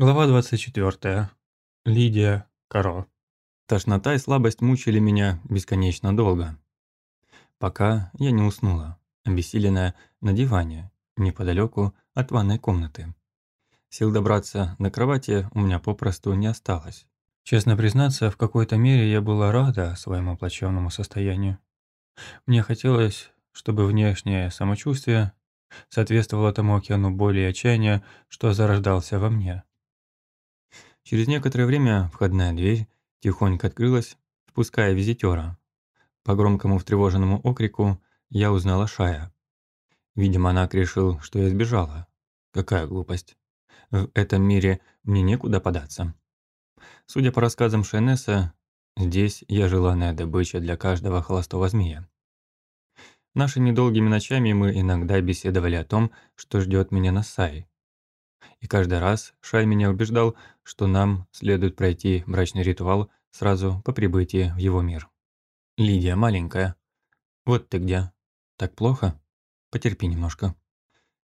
Глава 24. Лидия Каро. Тошнота и слабость мучили меня бесконечно долго. Пока я не уснула, обессиленная на диване, неподалеку от ванной комнаты. Сил добраться до кровати у меня попросту не осталось. Честно признаться, в какой-то мере я была рада своему плачевному состоянию. Мне хотелось, чтобы внешнее самочувствие соответствовало тому океану боли и отчаяния, что зарождался во мне. Через некоторое время входная дверь тихонько открылась, впуская визитера. По громкому встревоженному окрику я узнала Шая. Видимо, Нак решил, что я сбежала. Какая глупость. В этом мире мне некуда податься. Судя по рассказам Шайнеса, здесь я желанная добыча для каждого холостого змея. Нашими долгими ночами мы иногда беседовали о том, что ждет меня на Сай, и каждый раз Шай меня убеждал, что нам следует пройти брачный ритуал сразу по прибытии в его мир. «Лидия маленькая. Вот ты где. Так плохо? Потерпи немножко».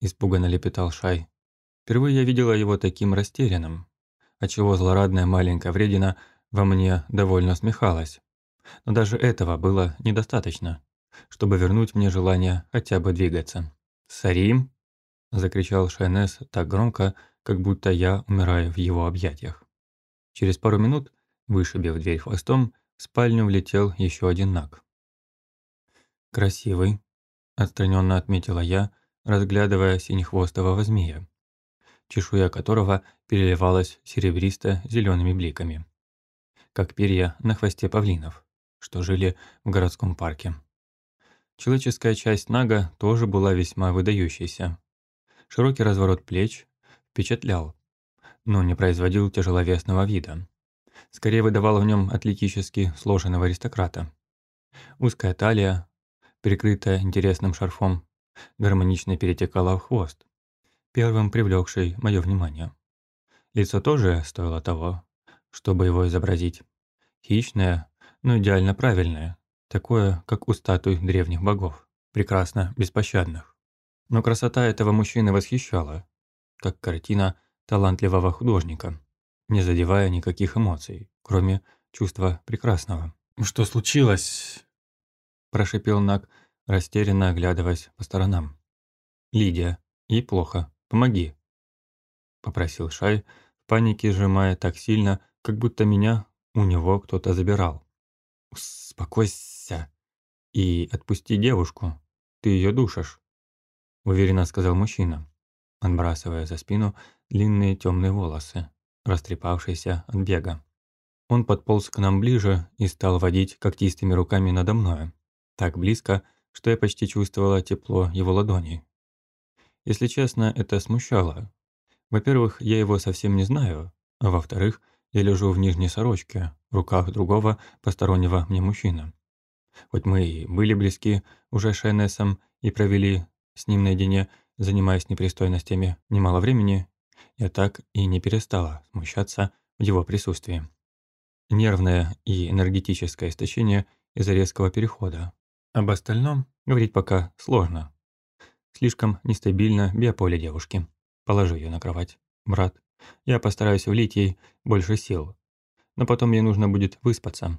Испуганно лепетал Шай. Впервые я видела его таким растерянным, отчего злорадная маленькая вредина во мне довольно смехалась. Но даже этого было недостаточно, чтобы вернуть мне желание хотя бы двигаться. «Сарим?» Закричал Шайнес так громко, как будто я умираю в его объятиях. Через пару минут, вышибив дверь хвостом, в спальню влетел еще один наг. «Красивый», – отстраненно отметила я, разглядывая синехвостого змея, чешуя которого переливалась серебристо зелеными бликами, как перья на хвосте павлинов, что жили в городском парке. Человеческая часть нага тоже была весьма выдающейся, Широкий разворот плеч впечатлял, но не производил тяжеловесного вида. Скорее выдавал в нем атлетически сложенного аристократа. Узкая талия, прикрытая интересным шарфом, гармонично перетекала в хвост, первым привлекший мое внимание. Лицо тоже стоило того, чтобы его изобразить. Хищное, но идеально правильное, такое, как у статуй древних богов, прекрасно беспощадных. Но красота этого мужчины восхищала, как картина талантливого художника, не задевая никаких эмоций, кроме чувства прекрасного. «Что случилось?» – прошипел Нак, растерянно оглядываясь по сторонам. «Лидия, ей плохо, помоги», – попросил Шай, в панике сжимая так сильно, как будто меня у него кто-то забирал. «Успокойся и отпусти девушку, ты ее душишь» уверенно сказал мужчина, отбрасывая за спину длинные темные волосы, растрепавшиеся от бега. Он подполз к нам ближе и стал водить когтистыми руками надо мною, так близко, что я почти чувствовала тепло его ладоней. Если честно, это смущало. Во-первых, я его совсем не знаю, а во-вторых, я лежу в нижней сорочке, в руках другого постороннего мне мужчины. Хоть мы и были близки уже с Шайнесом и провели с ним наедине, занимаясь непристойностями немало времени, я так и не перестала смущаться в его присутствии. Нервное и энергетическое истощение из-за резкого перехода. Об остальном говорить пока сложно. Слишком нестабильно биополе девушки. Положи ее на кровать. Брат, я постараюсь влить ей больше сил. Но потом ей нужно будет выспаться.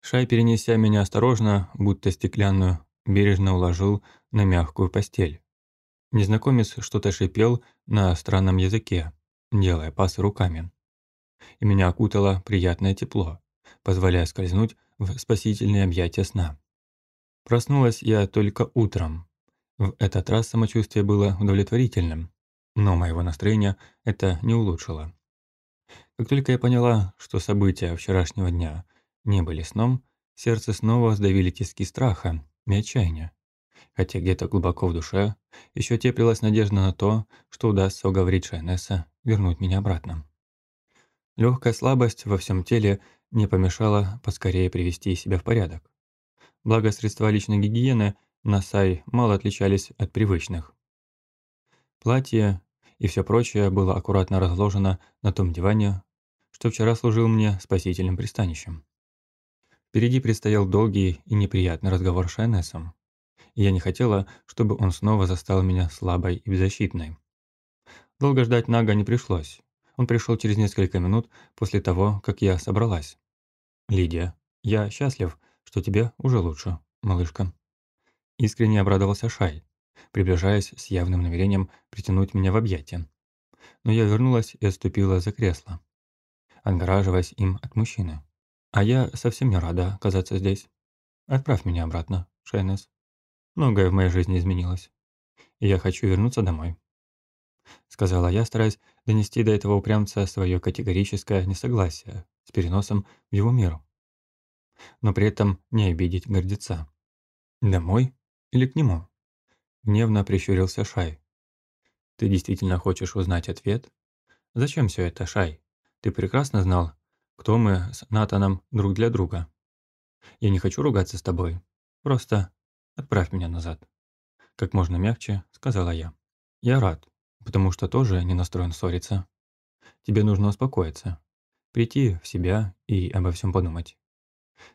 Шай, перенеся меня осторожно, будто стеклянную, бережно уложил на мягкую постель. Незнакомец что-то шипел на странном языке, делая пасы руками. И меня окутало приятное тепло, позволяя скользнуть в спасительные объятия сна. Проснулась я только утром. В этот раз самочувствие было удовлетворительным, но моего настроения это не улучшило. Как только я поняла, что события вчерашнего дня не были сном, сердце снова сдавили тиски страха и отчаяния. Хотя где-то глубоко в душе еще теплилась надежда на то, что удастся уговорить Шайнесса вернуть меня обратно. Легкая слабость во всем теле не помешала поскорее привести себя в порядок. Благо средства личной гигиены на Сай мало отличались от привычных. Платье и все прочее было аккуратно разложено на том диване, что вчера служил мне спасительным пристанищем. Впереди предстоял долгий и неприятный разговор с Шайнесом, и я не хотела, чтобы он снова застал меня слабой и беззащитной. Долго ждать Нага не пришлось. Он пришел через несколько минут после того, как я собралась. «Лидия, я счастлив, что тебе уже лучше, малышка». Искренне обрадовался Шай, приближаясь с явным намерением притянуть меня в объятия. Но я вернулась и отступила за кресло, отгораживаясь им от мужчины. А я совсем не рада оказаться здесь. Отправь меня обратно, Шайнес. Многое в моей жизни изменилось. И я хочу вернуться домой. Сказала я, стараясь донести до этого упрямца свое категорическое несогласие с переносом в его мир. Но при этом не обидеть гордеца. Домой или к нему? Гневно прищурился Шай. Ты действительно хочешь узнать ответ? Зачем все это, Шай? Ты прекрасно знал, кто мы с Натаном друг для друга. Я не хочу ругаться с тобой. Просто отправь меня назад. Как можно мягче, сказала я. Я рад, потому что тоже не настроен ссориться. Тебе нужно успокоиться, прийти в себя и обо всем подумать.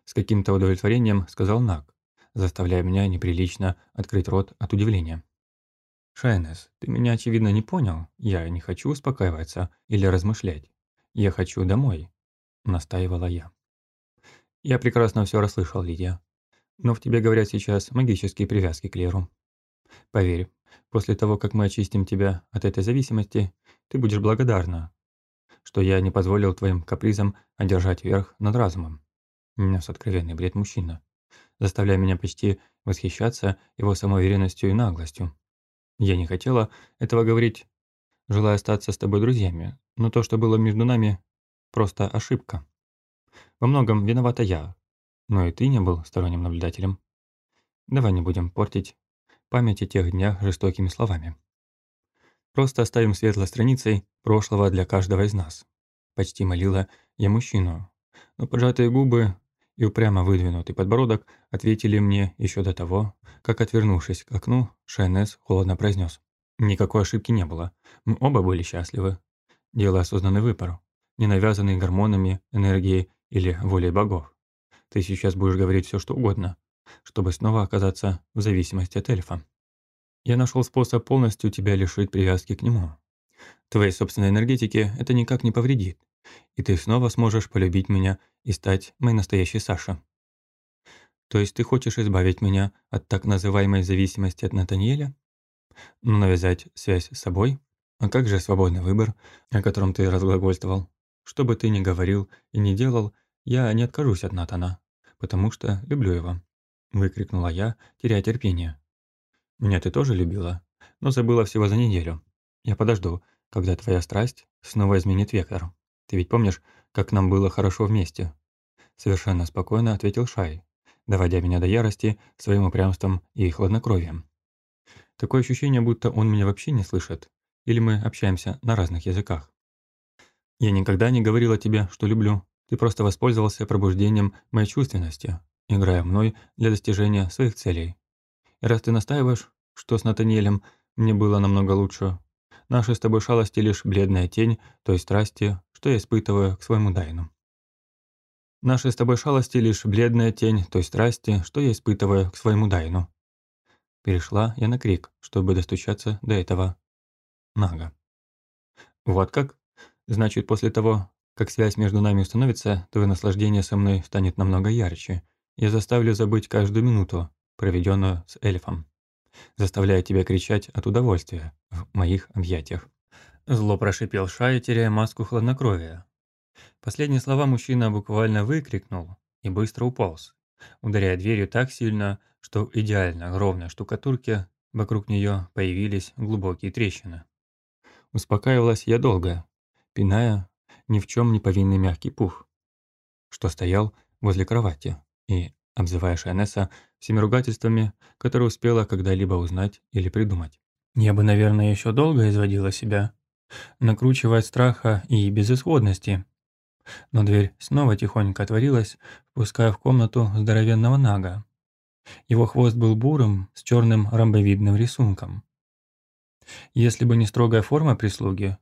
С каким-то удовлетворением сказал Нак, заставляя меня неприлично открыть рот от удивления. «Шайнес, ты меня, очевидно, не понял. Я не хочу успокаиваться или размышлять. Я хочу домой», — настаивала я. «Я прекрасно все расслышал, Лидия. Но в тебе говорят сейчас магические привязки к Леру. Поверь, после того, как мы очистим тебя от этой зависимости, ты будешь благодарна, что я не позволил твоим капризам одержать верх над разумом. Нес откровенный бред мужчина, заставляя меня почти восхищаться его самоуверенностью и наглостью. Я не хотела этого говорить, желая остаться с тобой друзьями, но то, что было между нами, просто ошибка. Во многом виновата я, но и ты не был сторонним наблюдателем. Давай не будем портить память о тех днях жестокими словами. Просто оставим светлой страницей прошлого для каждого из нас. Почти молила я мужчину, но поджатые губы и упрямо выдвинутый подбородок ответили мне еще до того, как, отвернувшись к окну, Шайнес холодно произнес. Никакой ошибки не было. Мы оба были счастливы. Дело осознанный выбор, не навязанный гормонами, энергией или волей богов. Ты сейчас будешь говорить все, что угодно, чтобы снова оказаться в зависимости от эльфа. Я нашел способ полностью тебя лишить привязки к нему. Твоей собственной энергетике это никак не повредит, и ты снова сможешь полюбить меня и стать моей настоящей Саша. То есть ты хочешь избавить меня от так называемой зависимости от Натаниэля? Но навязать связь с собой? А как же свободный выбор, о котором ты разглагольствовал? Что бы ты ни говорил и ни делал, я не откажусь от Натана, потому что люблю его. Выкрикнула я, теряя терпение. Меня ты тоже любила, но забыла всего за неделю. Я подожду, когда твоя страсть снова изменит вектор. Ты ведь помнишь, как нам было хорошо вместе?» Совершенно спокойно ответил Шай, доводя меня до ярости своим упрямством и хладнокровием. Такое ощущение, будто он меня вообще не слышит, или мы общаемся на разных языках. Я никогда не говорила тебе, что люблю. Ты просто воспользовался пробуждением моей чувственности, играя мной для достижения своих целей. И раз ты настаиваешь, что с Натаниэлем мне было намного лучше, наши с тобой шалости лишь бледная тень той страсти, что я испытываю к своему Дайну. Наши с тобой шалости лишь бледная тень той страсти, что я испытываю к своему Дайну. Перешла я на крик, чтобы достучаться до этого Нага. Вот как? Значит, после того, как связь между нами установится, твое наслаждение со мной станет намного ярче. Я заставлю забыть каждую минуту, проведенную с эльфом, заставляя тебя кричать от удовольствия в моих объятиях. Зло прошипел Шай, теряя маску хладнокровия. Последние слова мужчина буквально выкрикнул и быстро уполз, ударяя дверью так сильно, что в идеально ровной штукатурке вокруг нее появились глубокие трещины. Успокаивалась я долго, пиная ни в чем не повинный мягкий пух, что стоял возле кровати, и обзывая Шайнеса всеми ругательствами, которые успела когда-либо узнать или придумать. Я бы, наверное, еще долго изводила себя, накручивая страха и безысходности. Но дверь снова тихонько отворилась, впуская в комнату здоровенного нага. Его хвост был бурым, с черным ромбовидным рисунком. Если бы не строгая форма прислуги,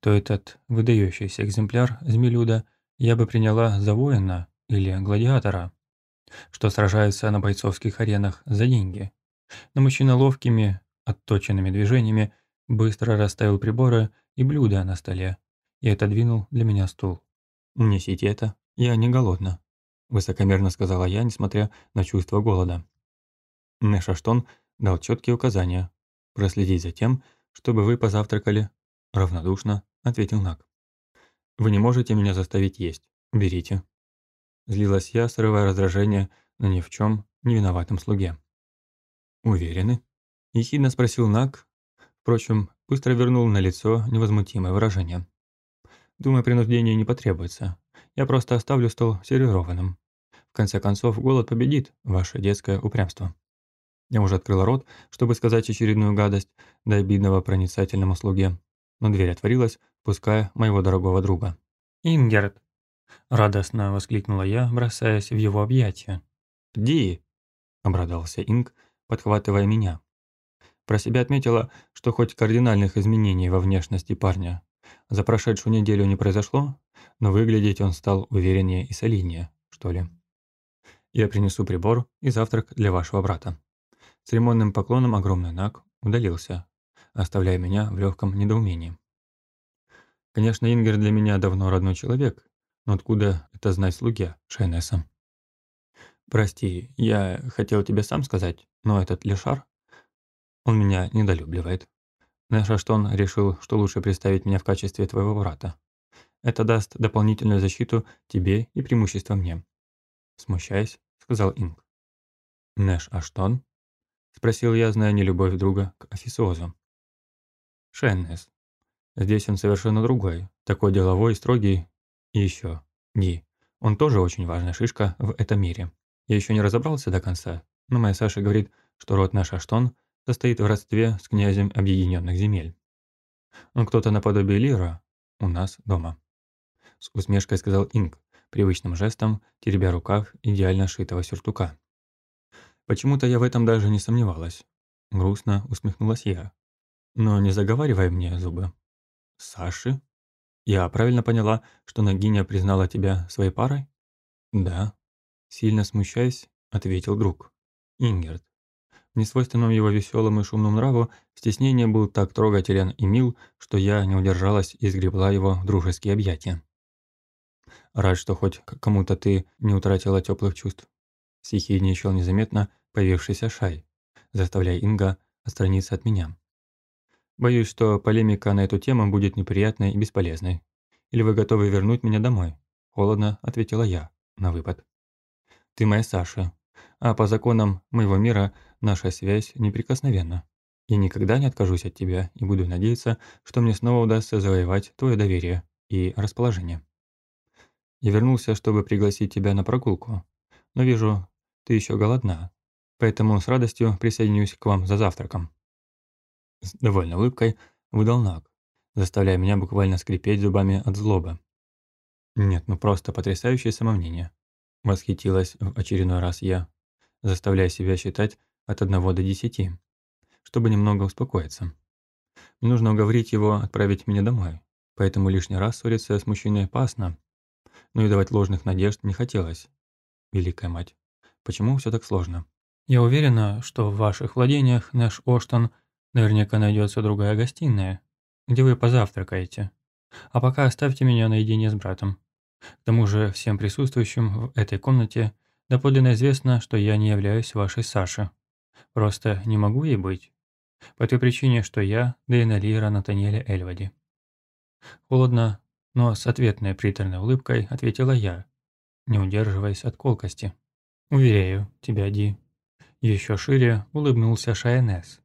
то этот выдающийся экземпляр змелюда я бы приняла за воина или гладиатора, что сражается на бойцовских аренах за деньги. Но мужчина ловкими, отточенными движениями быстро расставил приборы и блюда на столе и отодвинул для меня стул. «Несите это, я не голодна», – высокомерно сказала я, несмотря на чувство голода. Нэшаштон дал четкие указания проследить за тем, чтобы вы позавтракали. Равнодушно ответил Нак. Вы не можете меня заставить есть. Берите. Злилась я, срывая раздражение на ни в чем не виноватом слуге. Уверены? Ехидно спросил Нак. Впрочем, быстро вернул на лицо невозмутимое выражение. Думаю, принуждение не потребуется. Я просто оставлю стол сервированным. В конце концов, голод победит ваше детское упрямство. Я уже открыла рот, чтобы сказать очередную гадость до обидного проницательному слуге, но дверь отворилась, пуская моего дорогого друга. «Ингерт!» – радостно воскликнула я, бросаясь в его объятия. «Ди!» – обрадовался Инг, подхватывая меня. Про себя отметила, что хоть кардинальных изменений во внешности парня за прошедшую неделю не произошло, но выглядеть он стал увереннее и солиднее, что ли. Я принесу прибор и завтрак для вашего брата. Церемонным поклоном огромный Наг удалился, оставляя меня в легком недоумении. Конечно, Ингер для меня давно родной человек, но откуда это знать слуге Шайнеса? «Прости, я хотел тебе сам сказать, но этот Лешар, он меня недолюбливает. Нэшаштон решил, что лучше представить меня в качестве твоего брата. Это даст дополнительную защиту тебе и преимущество мне». Смущаясь, сказал Инг. Нэш Аштон – спросил я, зная нелюбовь друга к официозу. «Шеннес. Здесь он совершенно другой, такой деловой, строгий. И еще, Ги. Он тоже очень важная шишка в этом мире. Я еще не разобрался до конца, но моя Саша говорит, что род наш Аштон состоит в родстве с князем Объединенных Земель. Он кто-то наподобие Лира у нас дома». С усмешкой сказал Инг, привычным жестом теребя рукав идеально шитого сюртука. Почему-то я в этом даже не сомневалась. Грустно усмехнулась я. Но не заговаривай мне зубы. Саши? Я правильно поняла, что Нагиня признала тебя своей парой? Да. Сильно смущаясь, ответил друг. Ингерт. В несвойственном его веселому и шумному нраву стеснение был так трогателен и мил, что я не удержалась и сгребла его в дружеские объятия. Рад, что хоть кому-то ты не утратила теплых чувств съехидничал незаметно появившийся Шай, заставляя Инга отстраниться от меня. «Боюсь, что полемика на эту тему будет неприятной и бесполезной. Или вы готовы вернуть меня домой?» Холодно ответила я на выпад. «Ты моя Саша, а по законам моего мира наша связь неприкосновенна. Я никогда не откажусь от тебя и буду надеяться, что мне снова удастся завоевать твое доверие и расположение. Я вернулся, чтобы пригласить тебя на прогулку, но вижу, ты еще голодна, поэтому с радостью присоединюсь к вам за завтраком». С довольной улыбкой выдал Наг, заставляя меня буквально скрипеть зубами от злобы. «Нет, ну просто потрясающее самомнение», – восхитилась в очередной раз я, заставляя себя считать от одного до десяти, чтобы немного успокоиться. Мне нужно уговорить его отправить меня домой, поэтому лишний раз ссориться с мужчиной опасно, но и давать ложных надежд не хотелось. Великая мать. Почему все так сложно? Я уверена, что в ваших владениях, наш Оштон, наверняка найдется другая гостиная, где вы позавтракаете. А пока оставьте меня наедине с братом. К тому же всем присутствующим в этой комнате доподлинно известно, что я не являюсь вашей Сашей. Просто не могу ей быть. По той причине, что я Дейналира Натаниэля Эльвади. Холодно, но с ответной приторной улыбкой ответила я, не удерживаясь от колкости. «Уверяю тебя, Ди». Еще шире улыбнулся Шайнес.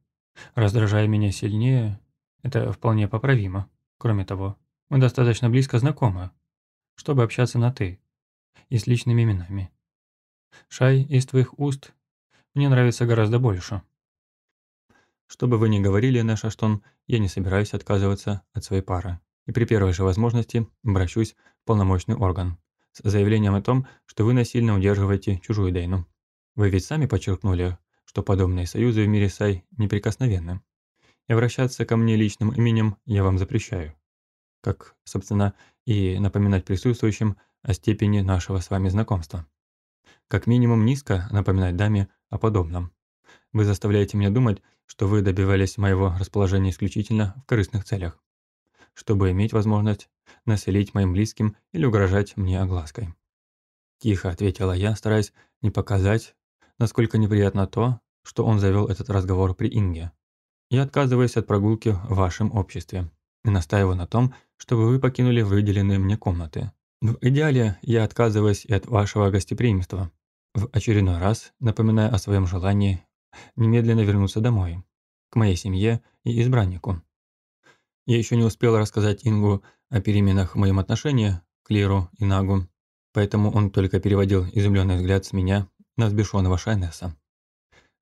«Раздражая меня сильнее, это вполне поправимо. Кроме того, мы достаточно близко знакомы, чтобы общаться на «ты» и с личными именами. Шай из твоих уст мне нравится гораздо больше». Что бы вы ни говорили, наш Аштон, я не собираюсь отказываться от своей пары. И при первой же возможности обращусь в полномочный орган, с заявлением о том, что вы насильно удерживаете чужую Дейну. Вы ведь сами подчеркнули, что подобные союзы в мире Сай неприкосновенны. И обращаться ко мне личным именем я вам запрещаю. Как, собственно, и напоминать присутствующим о степени нашего с вами знакомства. Как минимум низко напоминать даме о подобном. Вы заставляете меня думать, что вы добивались моего расположения исключительно в корыстных целях. чтобы иметь возможность населить моим близким или угрожать мне оглаской. Тихо ответила я, стараясь не показать, насколько неприятно то, что он завел этот разговор при Инге. Я отказываюсь от прогулки в вашем обществе и настаиваю на том, чтобы вы покинули выделенные мне комнаты. В идеале я отказываюсь и от вашего гостеприимства. В очередной раз напоминаю о своем желании немедленно вернуться домой, к моей семье и избраннику. Я еще не успел рассказать Ингу о переменах в моем отношении к Лиру и Нагу, поэтому он только переводил изумленный взгляд с меня на взбешенного Шайнеса.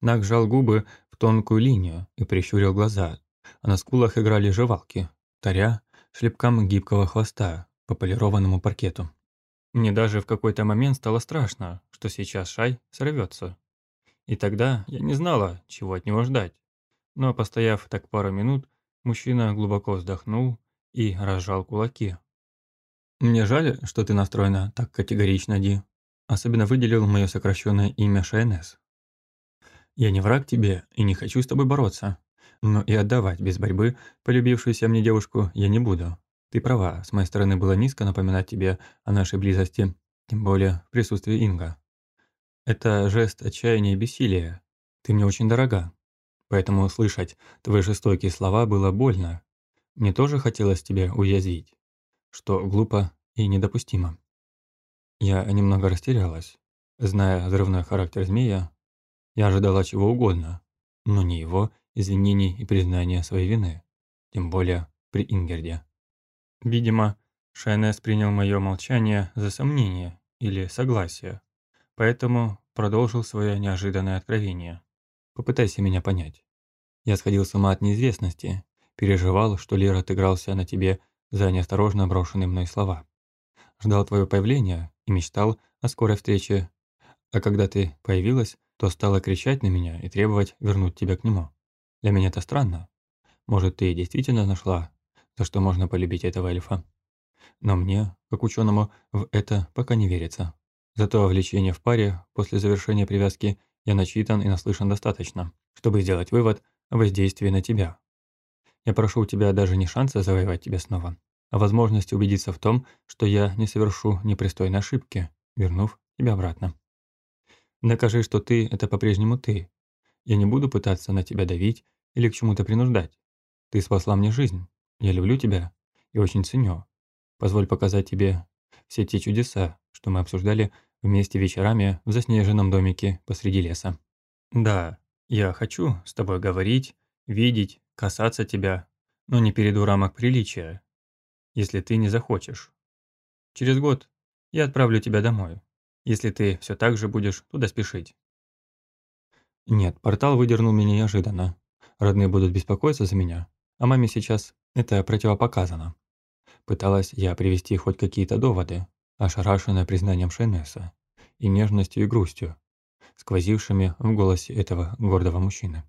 Наг сжал губы в тонкую линию и прищурил глаза, а на скулах играли жевалки, таря шлепкам гибкого хвоста по полированному паркету. Мне даже в какой-то момент стало страшно, что сейчас Шай сорвется. И тогда я не знала, чего от него ждать. Но, постояв так пару минут, мужчина глубоко вздохнул и разжал кулаки. «Мне жаль, что ты настроена так категорично, Ди. Особенно выделил мое сокращенное имя Шайнес. Я не враг тебе и не хочу с тобой бороться. Но и отдавать без борьбы полюбившуюся мне девушку я не буду. Ты права, с моей стороны было низко напоминать тебе о нашей близости, тем более в присутствии Инга. Это жест отчаяния и бессилия. Ты мне очень дорога. Поэтому услышать твои жестокие слова было больно. Мне тоже хотелось тебя уязвить, что глупо и недопустимо. Я немного растерялась. Зная взрывной характер змея, я ожидала чего угодно, но не его извинений и признания своей вины, тем более при Ингерде. Видимо, Шайнес принял мое молчание за сомнение или согласие, поэтому продолжил свое неожиданное откровение. Попытайся меня понять. Я сходил с ума от неизвестности, переживал, что Лер отыгрался на тебе за неосторожно брошенные мной слова. Ждал твое появление и мечтал о скорой встрече, а когда ты появилась, то стала кричать на меня и требовать вернуть тебя к нему. Для меня это странно. Может, ты действительно нашла за что можно полюбить этого эльфа. Но мне, как ученому, в это пока не верится. Зато влечение в паре после завершения привязки я начитан и наслышан достаточно, чтобы сделать вывод о воздействии на тебя. Я прошу у тебя даже не шанса завоевать тебя снова, а возможности убедиться в том, что я не совершу непристойной ошибки, вернув тебя обратно. Докажи, что ты – это по-прежнему ты. Я не буду пытаться на тебя давить или к чему-то принуждать. Ты спасла мне жизнь, я люблю тебя и очень ценю. Позволь показать тебе все те чудеса, что мы обсуждали вместе вечерами в заснеженном домике посреди леса. Да, я хочу с тобой говорить, видеть, касаться тебя, но не перейду рамок приличия, если ты не захочешь. Через год я отправлю тебя домой, если ты все так же будешь туда спешить. Нет, портал выдернул меня неожиданно. Родные будут беспокоиться за меня, а маме сейчас это противопоказано. Пыталась я привести хоть какие-то доводы, ошарашенная признанием Шенеса и нежностью и грустью, сквозившими в голосе этого гордого мужчины.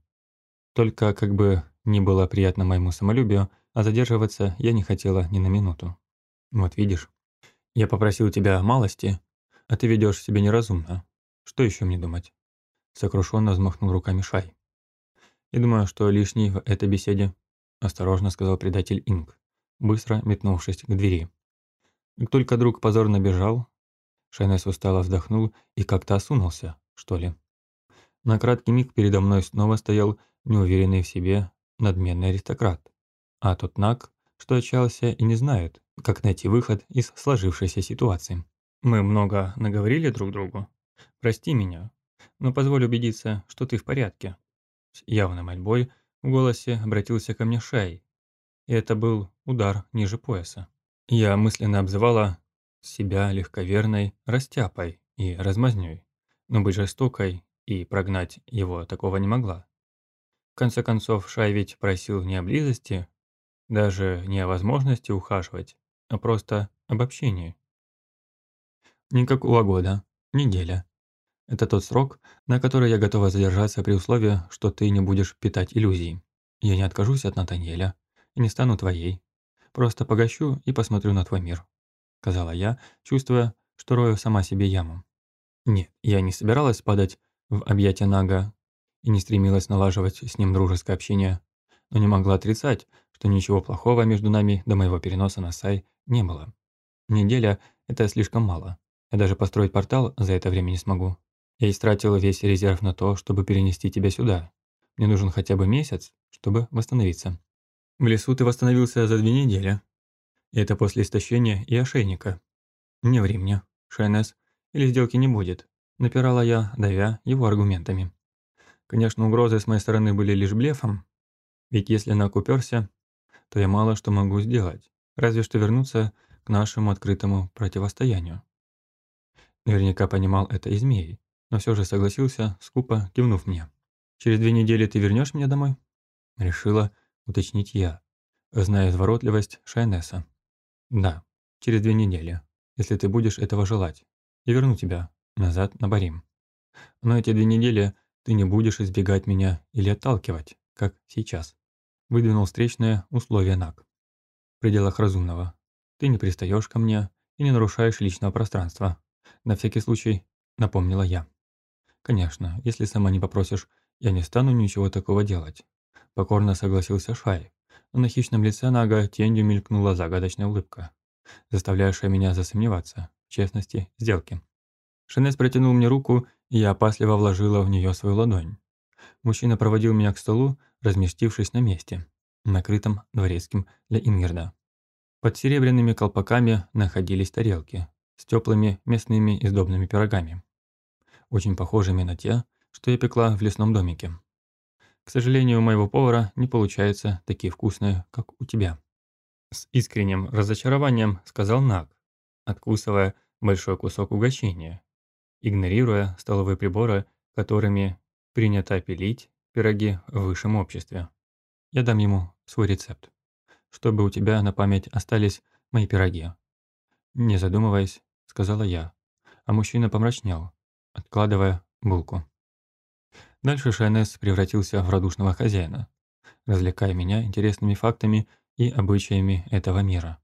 Только как бы не было приятно моему самолюбию, а задерживаться я не хотела ни на минуту. Вот видишь, я попросил тебя малости, а ты ведешь себя неразумно. Что еще мне думать? Сокрушенно взмахнул руками Шай. И думаю, что лишний в этой беседе – осторожно сказал предатель Инг, быстро метнувшись к двери. Как только друг позорно бежал, Шайнес устало вздохнул и как-то осунулся, что ли. На краткий миг передо мной снова стоял неуверенный в себе надменный аристократ, а тот Наг, что отчаялся и не знает, как найти выход из сложившейся ситуации. Мы много наговорили друг другу. Прости меня, но позволь убедиться, что ты в порядке. С явной мольбой в голосе обратился ко мне Шай, и это был удар ниже пояса. Я мысленно обзывала себя легковерной растяпой и размазнёй, но быть жестокой и прогнать его такого не могла. В конце концов, Шай ведь просил не о близости, даже не о возможности ухаживать, а просто об общении. Никакого года, неделя, это тот срок, на который я готова задержаться при условии, что ты не будешь питать иллюзий. Я не откажусь от Натаньеля и не стану твоей. Просто погощу и посмотрю на твой мир», — сказала я, чувствуя, что рою сама себе яму. Нет, я не собиралась падать в объятия Нага и не стремилась налаживать с ним дружеское общение, но не могла отрицать, что ничего плохого между нами до моего переноса на Сай не было. Неделя – это слишком мало. Я даже построить портал за это время не смогу. Я истратил весь резерв на то, чтобы перенести тебя сюда. Мне нужен хотя бы месяц, чтобы восстановиться. В лесу ты восстановился за две недели. И это после истощения и ошейника. Не ври мне, Шайнес, или сделки не будет. Напирала я, давя его аргументами. Конечно, угрозы с моей стороны были лишь блефом, ведь если Нак уперся, то я мало что могу сделать, разве что вернуться к нашему открытому противостоянию. Наверняка понимал это и змей, но все же согласился, скупо кивнув мне. «Через две недели ты вернешь меня домой?» Решила уточнить я, зная изворотливость Шайнеса. «Да, через две недели, если ты будешь этого желать. Я верну тебя назад на Барим. Но эти две недели ты не будешь избегать меня или отталкивать, как сейчас. Выдвинул встречное условие НАК. В пределах разумного. Ты не пристаешь ко мне и не нарушаешь личного пространства. На всякий случай напомнила я. Конечно, если сама не попросишь, я не стану ничего такого делать. Покорно согласился Шай, но на хищном лице Нага тенью мелькнула загадочная улыбка, заставляющая меня засомневаться в честности сделки. Шенес протянул мне руку, и я опасливо вложила в нее свою ладонь. Мужчина проводил меня к столу, разместившись на месте, накрытом дворецким для Ингерда. Под серебряными колпаками находились тарелки с теплыми мясными и сдобными пирогами, очень похожими на те, что я пекла в лесном домике. К сожалению, у моего повара не получается такие вкусные, как у тебя. С искренним разочарованием сказал Наг, откусывая большой кусок угощения, игнорируя столовые приборы, которыми принято пилить пироги в высшем обществе. Я дам ему свой рецепт, чтобы у тебя на память остались мои пироги. Не задумываясь, сказала я, а мужчина помрачнел, откладывая булку. Дальше Шайнес превратился в радушного хозяина, развлекая меня интересными фактами и обычаями этого мира.